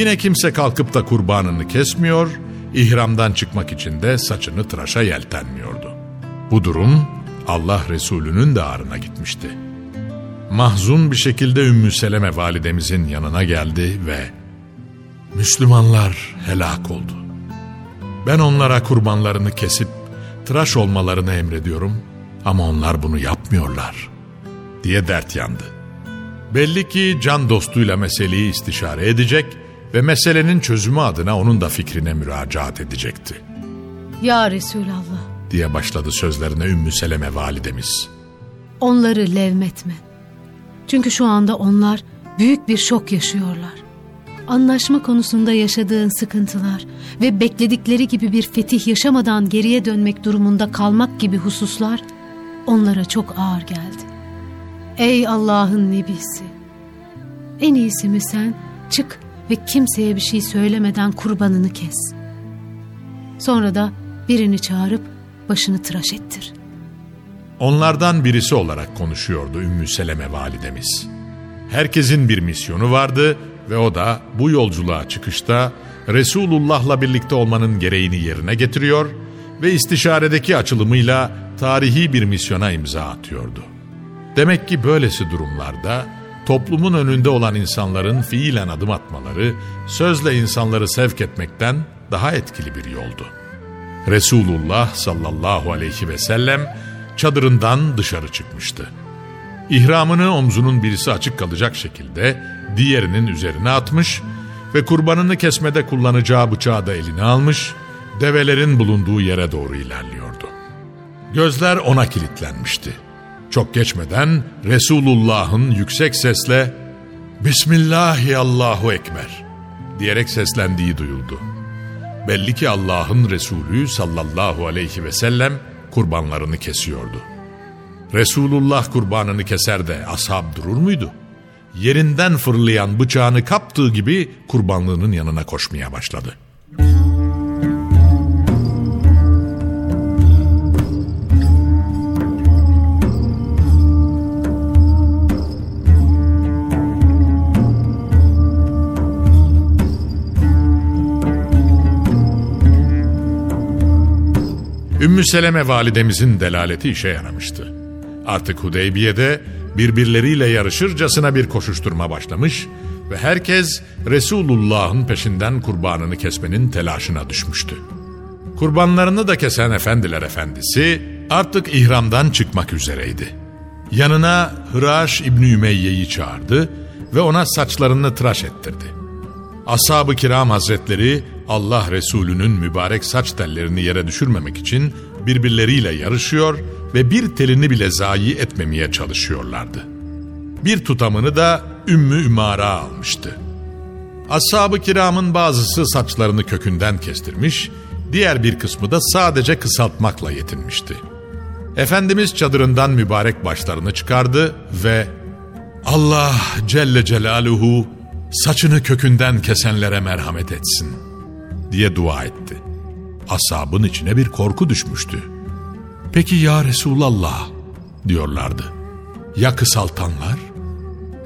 Yine kimse kalkıp da kurbanını kesmiyor, ihramdan çıkmak için de saçını tıraşa yeltenmiyordu. Bu durum Allah Resulü'nün de ağrına gitmişti. Mahzun bir şekilde Ümmü Seleme validemizin yanına geldi ve Müslümanlar helak oldu. Ben onlara kurbanlarını kesip tıraş olmalarını emrediyorum ama onlar bunu yapmıyorlar diye dert yandı. Belli ki can dostuyla meseleyi istişare edecek ve meselenin çözümü adına onun da fikrine müracaat edecekti. Ya Resulallah, Diye başladı sözlerine Ümmü Seleme validemiz. onları levmetme. Çünkü şu anda onlar büyük bir şok yaşıyorlar. Anlaşma konusunda yaşadığın sıkıntılar ve bekledikleri gibi bir fetih yaşamadan geriye dönmek durumunda kalmak gibi hususlar onlara çok ağır geldi. Ey Allah'ın nebisi! En iyisi mi sen çık ve kimseye bir şey söylemeden kurbanını kes. Sonra da birini çağırıp başını tıraş ettir. Onlardan birisi olarak konuşuyordu Ümmü Seleme validemiz. Herkesin bir misyonu vardı ve o da bu yolculuğa çıkışta Resulullah'la birlikte olmanın gereğini yerine getiriyor ve istişaredeki açılımıyla tarihi bir misyona imza atıyordu. Demek ki böylesi durumlarda toplumun önünde olan insanların fiilen adım atmaları, sözle insanları sevk etmekten daha etkili bir yoldu. Resulullah sallallahu aleyhi ve sellem çadırından dışarı çıkmıştı. İhramını omzunun birisi açık kalacak şekilde diğerinin üzerine atmış ve kurbanını kesmede kullanacağı bıçağı da eline almış, develerin bulunduğu yere doğru ilerliyordu. Gözler ona kilitlenmişti. Çok geçmeden Resulullah'ın yüksek sesle Bismillahi Allahu Ekber diyerek seslendiği duyuldu. Belli ki Allah'ın Resulü sallallahu aleyhi ve sellem kurbanlarını kesiyordu. Resulullah kurbanını keser de ashab durur muydu? Yerinden fırlayan bıçağını kaptığı gibi kurbanlığının yanına koşmaya başladı. Ümmü Seleme validemizin delaleti işe yaramıştı. Artık Hudeybiye'de birbirleriyle yarışırcasına bir koşuşturma başlamış ve herkes Resulullah'ın peşinden kurbanını kesmenin telaşına düşmüştü. Kurbanlarını da kesen efendiler efendisi artık ihramdan çıkmak üzereydi. Yanına Hıraş İbni Ümeyye'yi çağırdı ve ona saçlarını tıraş ettirdi. Ashab-ı kiram hazretleri Allah Resulü'nün mübarek saç tellerini yere düşürmemek için birbirleriyle yarışıyor ve bir telini bile zayi etmemeye çalışıyorlardı. Bir tutamını da Ümmü Ümara almıştı. Ashab-ı kiramın bazısı saçlarını kökünden kestirmiş, diğer bir kısmı da sadece kısaltmakla yetinmişti. Efendimiz çadırından mübarek başlarını çıkardı ve Allah Celle Celaluhu saçını kökünden kesenlere merhamet etsin diye dua etti. Asabın içine bir korku düşmüştü. Peki ya Resulallah diyorlardı. Ya kısaltanlar?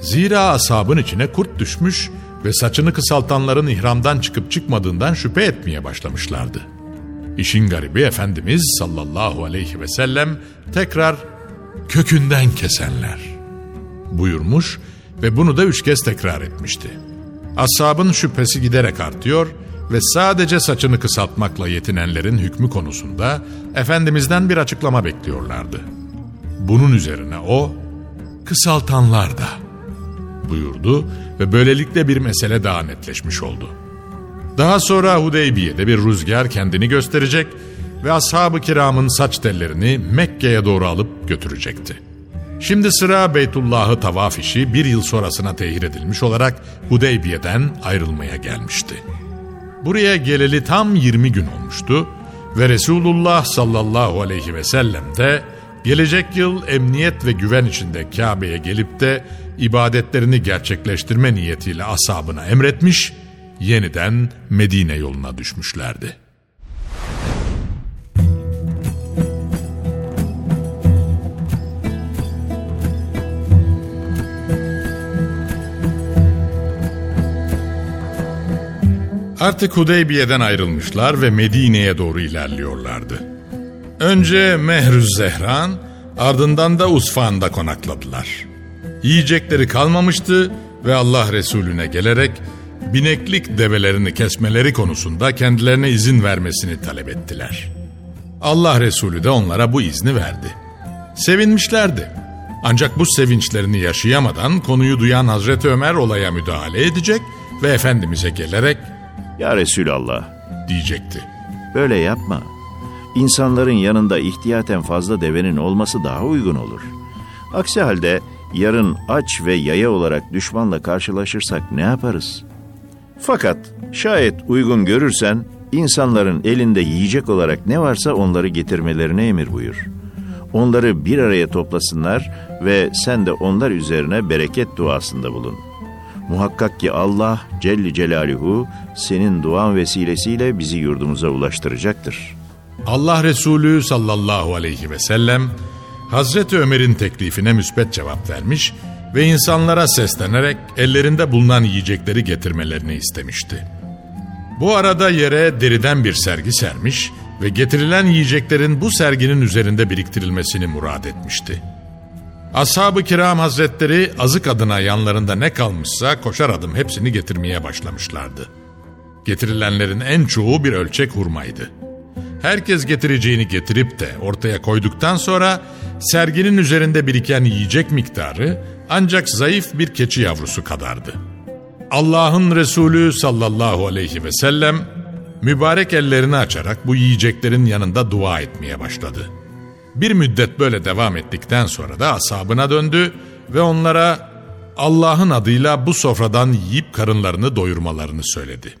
Zira asabın içine kurt düşmüş ve saçını kısaltanların ihramdan çıkıp çıkmadığından şüphe etmeye başlamışlardı. İşin garibi Efendimiz sallallahu aleyhi ve sellem tekrar kökünden kesenler buyurmuş ve bunu da üç kez tekrar etmişti. Ashabın şüphesi giderek artıyor ve sadece saçını kısaltmakla yetinenlerin hükmü konusunda Efendimiz'den bir açıklama bekliyorlardı. Bunun üzerine o, kısaltanlar da buyurdu ve böylelikle bir mesele daha netleşmiş oldu. Daha sonra Hudeybiye'de bir rüzgar kendini gösterecek ve ashab-ı kiramın saç tellerini Mekke'ye doğru alıp götürecekti. Şimdi sıra Beytullah'ı tavaf işi bir yıl sonrasına tehir edilmiş olarak Hudeybiye'den ayrılmaya gelmişti. Buraya geleli tam 20 gün olmuştu ve Resulullah sallallahu aleyhi ve sellem de gelecek yıl emniyet ve güven içinde Kabe'ye gelip de ibadetlerini gerçekleştirme niyetiyle asabına emretmiş, yeniden Medine yoluna düşmüşlerdi. Artık Hudeybiye'den ayrılmışlar ve Medine'ye doğru ilerliyorlardı. Önce Mehrüz Zehran, ardından da Usfan'da konakladılar. Yiyecekleri kalmamıştı ve Allah Resulüne gelerek bineklik develerini kesmeleri konusunda kendilerine izin vermesini talep ettiler. Allah Resulü de onlara bu izni verdi. Sevinmişlerdi. Ancak bu sevinçlerini yaşayamadan konuyu duyan Hazreti Ömer olaya müdahale edecek ve Efendimiz'e gelerek Ya Resulallah diyecekti. böyle yapma. İnsanların yanında ihtiyaten fazla devenin olması daha uygun olur. Aksi halde yarın aç ve yaya olarak düşmanla karşılaşırsak ne yaparız? Fakat şayet uygun görürsen insanların elinde yiyecek olarak ne varsa onları getirmelerine emir buyur. Onları bir araya toplasınlar ve sen de onlar üzerine bereket duasında bulun. Muhakkak ki Allah Celli Celaluhu senin duan vesilesiyle bizi yurdumuza ulaştıracaktır. Allah Resulü sallallahu aleyhi ve sellem Hazreti Ömer'in teklifine müspet cevap vermiş ve insanlara seslenerek ellerinde bulunan yiyecekleri getirmelerini istemişti. Bu arada yere deriden bir sergi sermiş ve getirilen yiyeceklerin bu serginin üzerinde biriktirilmesini murad etmişti. Ashab-ı kiram hazretleri azık adına yanlarında ne kalmışsa koşar adım hepsini getirmeye başlamışlardı. Getirilenlerin en çoğu bir ölçek hurmaydı. Herkes getireceğini getirip de ortaya koyduktan sonra serginin üzerinde biriken yiyecek miktarı ancak zayıf bir keçi yavrusu kadardı. Allah'ın Resulü sallallahu aleyhi ve sellem mübarek ellerini açarak bu yiyeceklerin yanında dua etmeye başladı. Bir müddet böyle devam ettikten sonra da asabına döndü ve onlara Allah'ın adıyla bu sofradan yiyip karınlarını doyurmalarını söyledi.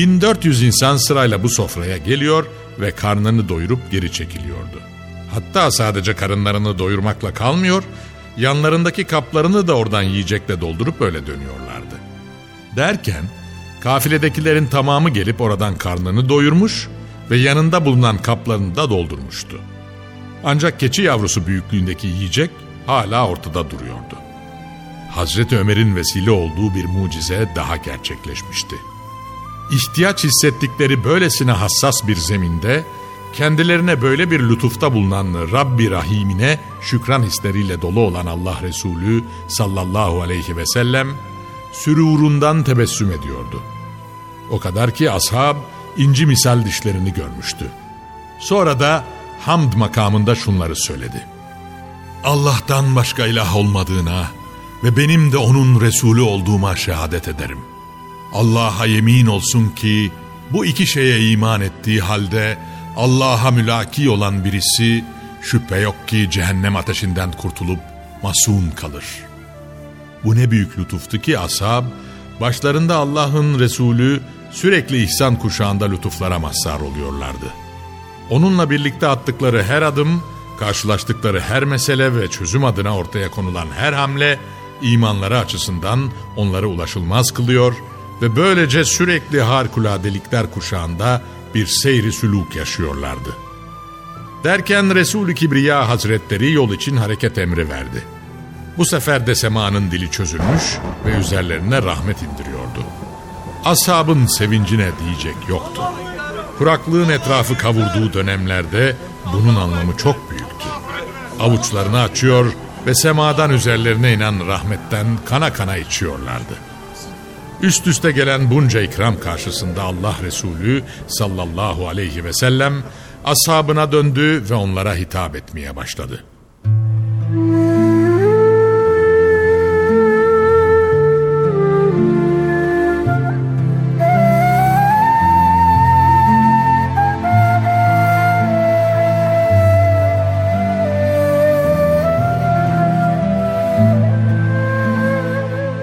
...1400 insan sırayla bu sofraya geliyor ve karnını doyurup geri çekiliyordu. Hatta sadece karınlarını doyurmakla kalmıyor... ...yanlarındaki kaplarını da oradan yiyecekle doldurup öyle dönüyorlardı. Derken kafiledekilerin tamamı gelip oradan karnını doyurmuş... ...ve yanında bulunan kaplarını da doldurmuştu. Ancak keçi yavrusu büyüklüğündeki yiyecek hala ortada duruyordu. Hazreti Ömer'in vesile olduğu bir mucize daha gerçekleşmişti. İhtiyaç hissettikleri böylesine hassas bir zeminde kendilerine böyle bir lütufta bulunan Rabbi Rahim'ine şükran hisleriyle dolu olan Allah Resulü sallallahu aleyhi ve sellem sürurundan tebessüm ediyordu. O kadar ki ashab inci misal dişlerini görmüştü. Sonra da hamd makamında şunları söyledi. Allah'tan başka ilah olmadığına ve benim de onun Resulü olduğuma şehadet ederim. Allah'a yemin olsun ki bu iki şeye iman ettiği halde Allah'a mülaki olan birisi şüphe yok ki cehennem ateşinden kurtulup masum kalır. Bu ne büyük lütuftu ki ashab, başlarında Allah'ın Resulü sürekli ihsan kuşağında lütuflara mazhar oluyorlardı. Onunla birlikte attıkları her adım, karşılaştıkları her mesele ve çözüm adına ortaya konulan her hamle, imanları açısından onları ulaşılmaz kılıyor ve böylece sürekli harikuladelikler kuşağında bir seyri süluk yaşıyorlardı. Derken Resul-i Kibriya Hazretleri yol için hareket emri verdi. Bu sefer de semanın dili çözülmüş ve üzerlerine rahmet indiriyordu. Ashabın sevincine diyecek yoktu. Kuraklığın etrafı kavurduğu dönemlerde bunun anlamı çok büyüktü. Avuçlarını açıyor ve semadan üzerlerine inen rahmetten kana kana içiyorlardı. Üst üste gelen bunca ikram karşısında Allah Resulü sallallahu aleyhi ve sellem ashabına döndü ve onlara hitap etmeye başladı.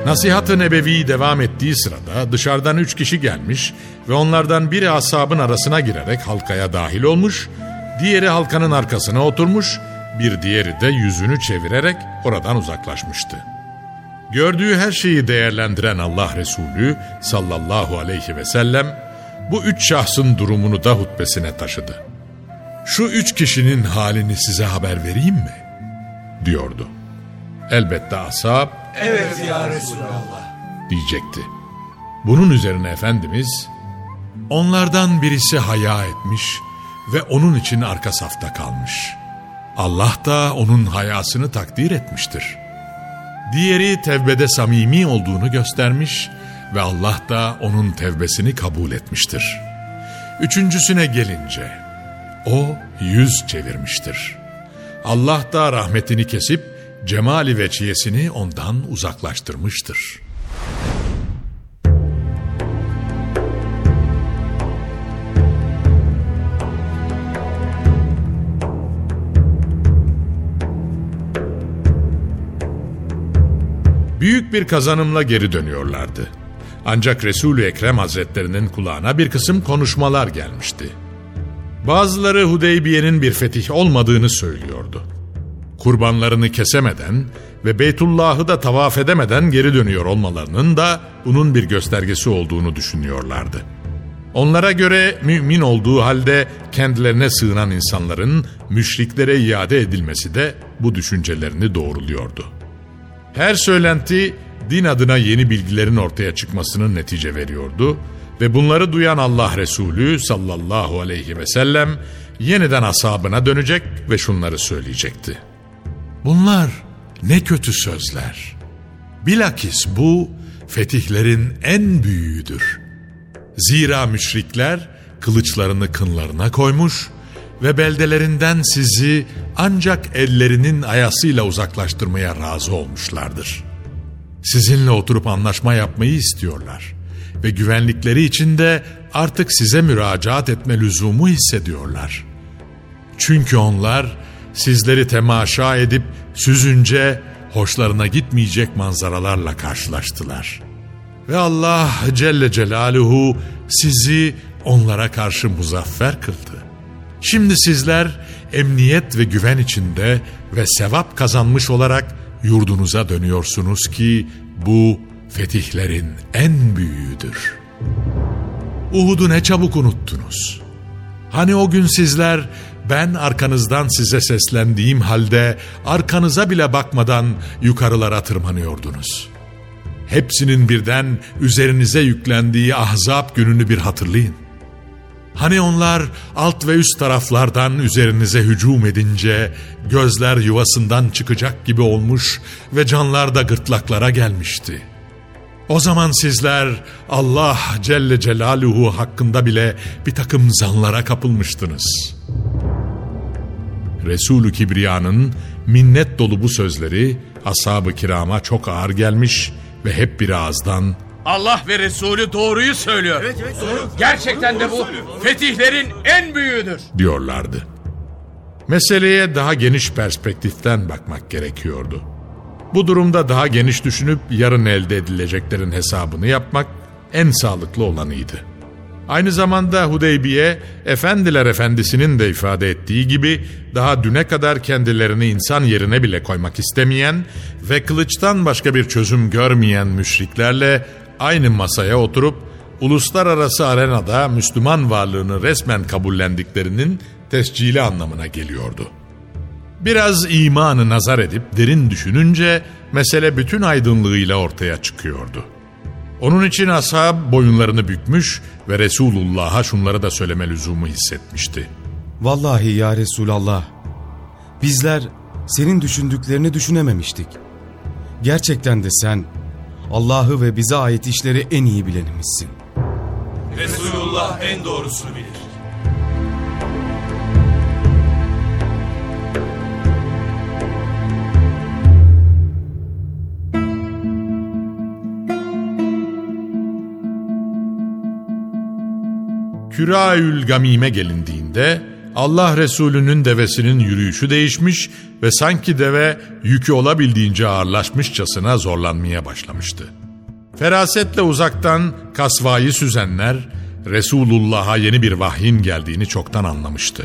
Nasihat-ı Nebevi devam ettiği sırada dışarıdan üç kişi gelmiş ve onlardan biri ashabın arasına girerek halkaya dahil olmuş, diğeri halkanın arkasına oturmuş, bir diğeri de yüzünü çevirerek oradan uzaklaşmıştı. Gördüğü her şeyi değerlendiren Allah Resulü sallallahu aleyhi ve sellem bu üç şahsın durumunu da hutbesine taşıdı. Şu üç kişinin halini size haber vereyim mi? diyordu. Elbette ashab Evet ya Resulallah. diyecekti. Bunun üzerine Efendimiz onlardan birisi haya etmiş ve onun için arka safta kalmış. Allah da onun hayasını takdir etmiştir. Diğeri tevbede samimi olduğunu göstermiş ve Allah da onun tevbesini kabul etmiştir. Üçüncüsüne gelince o yüz çevirmiştir. Allah da rahmetini kesip cemali veçiyesini ondan uzaklaştırmıştır. Büyük bir kazanımla geri dönüyorlardı. Ancak Resul-ü Ekrem Hazretlerinin kulağına bir kısım konuşmalar gelmişti. Bazıları Hudeybiye'nin bir fetih olmadığını söylüyordu kurbanlarını kesemeden ve Beytullah'ı da tavaf edemeden geri dönüyor olmalarının da bunun bir göstergesi olduğunu düşünüyorlardı. Onlara göre mümin olduğu halde kendilerine sığınan insanların müşriklere iade edilmesi de bu düşüncelerini doğruluyordu. Her söylenti din adına yeni bilgilerin ortaya çıkmasının netice veriyordu ve bunları duyan Allah Resulü sallallahu aleyhi ve sellem yeniden asabına dönecek ve şunları söyleyecekti. Bunlar ne kötü sözler. Bilakis bu fetihlerin en büyüğüdür. Zira müşrikler kılıçlarını kınlarına koymuş ve beldelerinden sizi ancak ellerinin ayasıyla uzaklaştırmaya razı olmuşlardır. Sizinle oturup anlaşma yapmayı istiyorlar ve güvenlikleri içinde artık size müracaat etme lüzumu hissediyorlar. Çünkü onlar sizleri temaşa edip süzünce hoşlarına gitmeyecek manzaralarla karşılaştılar. Ve Allah Celle Celaluhu sizi onlara karşı muzaffer kıldı. Şimdi sizler emniyet ve güven içinde ve sevap kazanmış olarak yurdunuza dönüyorsunuz ki bu fetihlerin en büyüğüdür. Uhud'u ne çabuk unuttunuz. Hani o gün sizler ben arkanızdan size seslendiğim halde arkanıza bile bakmadan yukarılara tırmanıyordunuz. Hepsinin birden üzerinize yüklendiği ahzab gününü bir hatırlayın. Hani onlar alt ve üst taraflardan üzerinize hücum edince gözler yuvasından çıkacak gibi olmuş ve canlar da gırtlaklara gelmişti. O zaman sizler Allah Celle Celaluhu hakkında bile bir takım zanlara kapılmıştınız.'' Resulü Kibriya'nın minnet dolu bu sözleri ashab-ı kirama çok ağır gelmiş ve hep bir ağızdan Allah ve Resulü doğruyu söylüyor. Gerçekten de bu fetihlerin en büyüğüdür. diyorlardı. Meseleye daha geniş perspektiften bakmak gerekiyordu. Bu durumda daha geniş düşünüp yarın elde edileceklerin hesabını yapmak en sağlıklı olanıydı. Aynı zamanda Hudeybiye, Efendiler Efendisi'nin de ifade ettiği gibi daha düne kadar kendilerini insan yerine bile koymak istemeyen ve kılıçtan başka bir çözüm görmeyen müşriklerle aynı masaya oturup uluslararası arenada Müslüman varlığını resmen kabullendiklerinin tescili anlamına geliyordu. Biraz imanı nazar edip derin düşününce mesele bütün aydınlığıyla ortaya çıkıyordu. Onun için ashab boyunlarını bükmüş ve Resulullah'a şunları da söyleme lüzumu hissetmişti. Vallahi ya Resulallah, bizler senin düşündüklerini düşünememiştik. Gerçekten de sen Allah'ı ve bize ait işleri en iyi bilenimizsin. Resulullah en doğrusunu bilir. Küraül Gamim'e gelindiğinde Allah Resulü'nün devesinin yürüyüşü değişmiş ve sanki deve yükü olabildiğince ağırlaşmışçasına zorlanmaya başlamıştı. Ferasetle uzaktan kasvayı süzenler Resulullah'a yeni bir vahyin geldiğini çoktan anlamıştı.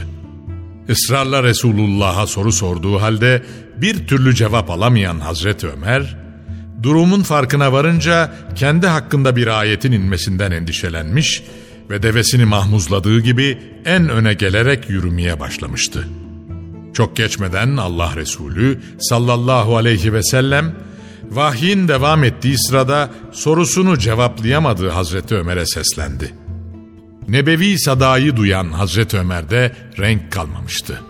Israrla Resulullah'a soru sorduğu halde bir türlü cevap alamayan Hazreti Ömer, durumun farkına varınca kendi hakkında bir ayetin inmesinden endişelenmiş ve devesini mahmuzladığı gibi en öne gelerek yürümeye başlamıştı. Çok geçmeden Allah Resulü sallallahu aleyhi ve sellem vahyin devam ettiği sırada sorusunu cevaplayamadığı Hazreti Ömer'e seslendi. Nebevi sadayı duyan Hazreti Ömer'de renk kalmamıştı.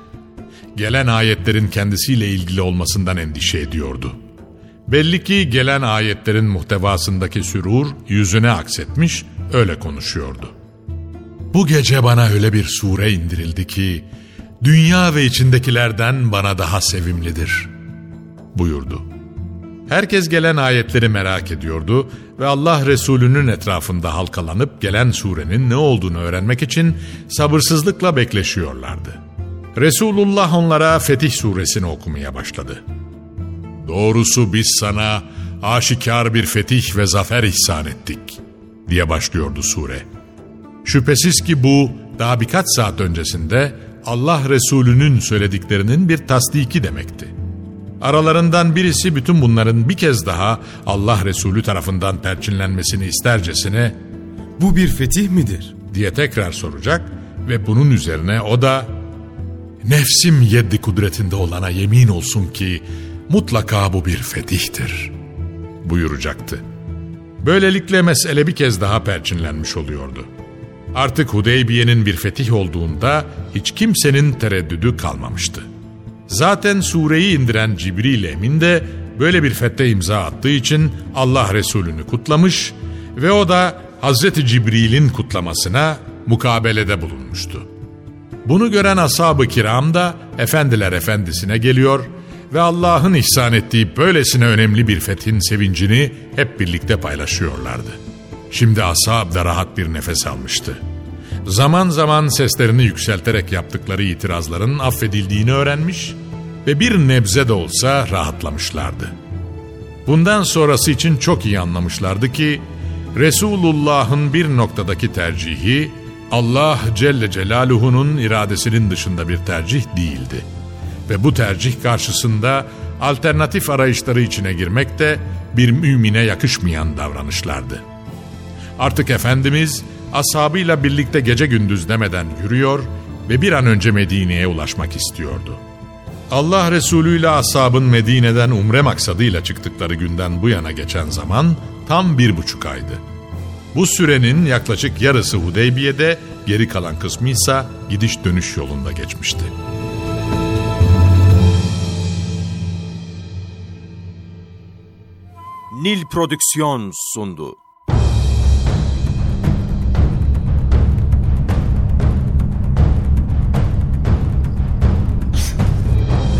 Gelen ayetlerin kendisiyle ilgili olmasından endişe ediyordu. Belli ki gelen ayetlerin muhtevasındaki sürur yüzüne aksetmiş, öyle konuşuyordu. Bu gece bana öyle bir sure indirildi ki, dünya ve içindekilerden bana daha sevimlidir, buyurdu. Herkes gelen ayetleri merak ediyordu ve Allah Resulü'nün etrafında halkalanıp gelen surenin ne olduğunu öğrenmek için sabırsızlıkla bekleşiyorlardı. Resulullah onlara Fetih suresini okumaya başladı. Doğrusu biz sana aşikar bir fetih ve zafer ihsan ettik diye başlıyordu sure. Şüphesiz ki bu daha birkaç saat öncesinde Allah Resulü'nün söylediklerinin bir tasdiki demekti. Aralarından birisi bütün bunların bir kez daha Allah Resulü tarafından perçinlenmesini istercesine Bu bir fetih midir? diye tekrar soracak ve bunun üzerine o da nefsim yeddi kudretinde olana yemin olsun ki mutlaka bu bir fetihtir buyuracaktı. Böylelikle mesele bir kez daha perçinlenmiş oluyordu. Artık Hudeybiye'nin bir fetih olduğunda hiç kimsenin tereddüdü kalmamıştı. Zaten sureyi indiren Cibril Emin de böyle bir fette imza attığı için Allah Resulü'nü kutlamış ve o da Hazreti Cibril'in kutlamasına mukabelede bulunmuştu. Bunu gören ashab-ı kiram da efendiler efendisine geliyor ve Allah'ın ihsan ettiği böylesine önemli bir fethin sevincini hep birlikte paylaşıyorlardı. Şimdi ashab da rahat bir nefes almıştı. Zaman zaman seslerini yükselterek yaptıkları itirazların affedildiğini öğrenmiş ve bir nebze de olsa rahatlamışlardı. Bundan sonrası için çok iyi anlamışlardı ki Resulullah'ın bir noktadaki tercihi Allah Celle Celaluhu'nun iradesinin dışında bir tercih değildi. Ve bu tercih karşısında alternatif arayışları içine girmek de bir mümine yakışmayan davranışlardı. Artık Efendimiz ashabıyla birlikte gece gündüz demeden yürüyor ve bir an önce Medine'ye ulaşmak istiyordu. Allah Resulü ile ashabın Medine'den umre maksadıyla çıktıkları günden bu yana geçen zaman tam bir buçuk aydı. Bu sürenin yaklaşık yarısı Hudeybiye'de, geri kalan kısmı ise gidiş dönüş yolunda geçmişti. Nil Prodüksiyon sundu.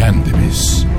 Efendimiz